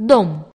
dom.